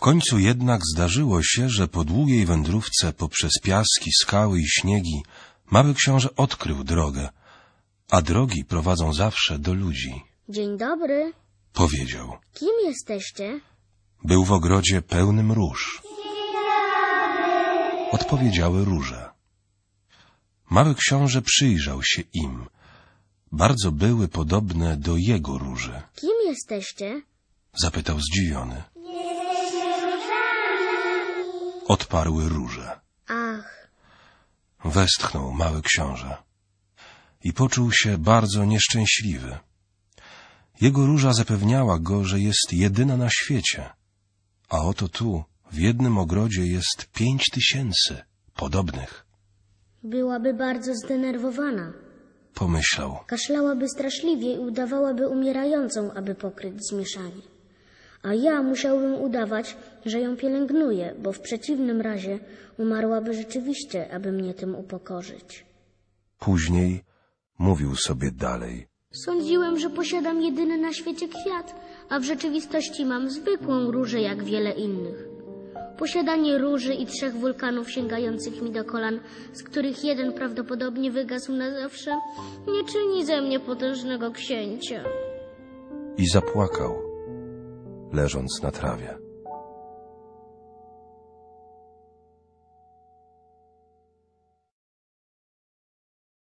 końcu jednak zdarzyło się, że po długiej wędrówce poprzez piaski, skały i śniegi mały książę odkrył drogę, a drogi prowadzą zawsze do ludzi. Dzień dobry. Powiedział. Kim jesteście? Był w ogrodzie pełnym róż. Odpowiedziały róże. Mały książę przyjrzał się im. Bardzo były podobne do jego róży. Kim jesteście? Zapytał zdziwiony. Odparły róże. Ach, Westchnął mały książę i poczuł się bardzo nieszczęśliwy. Jego róża zapewniała go, że jest jedyna na świecie, a oto tu, w jednym ogrodzie jest pięć tysięcy podobnych, byłaby bardzo zdenerwowana. pomyślał. Kaszlałaby straszliwie i udawałaby umierającą, aby pokryć zmieszanie. A ja musiałbym udawać, że ją pielęgnuję, bo w przeciwnym razie umarłaby rzeczywiście, aby mnie tym upokorzyć. Później mówił sobie dalej. Sądziłem, że posiadam jedyny na świecie kwiat, a w rzeczywistości mam zwykłą różę jak wiele innych. Posiadanie róży i trzech wulkanów sięgających mi do kolan, z których jeden prawdopodobnie wygasł na zawsze, nie czyni ze mnie potężnego księcia. I zapłakał, leżąc na trawie.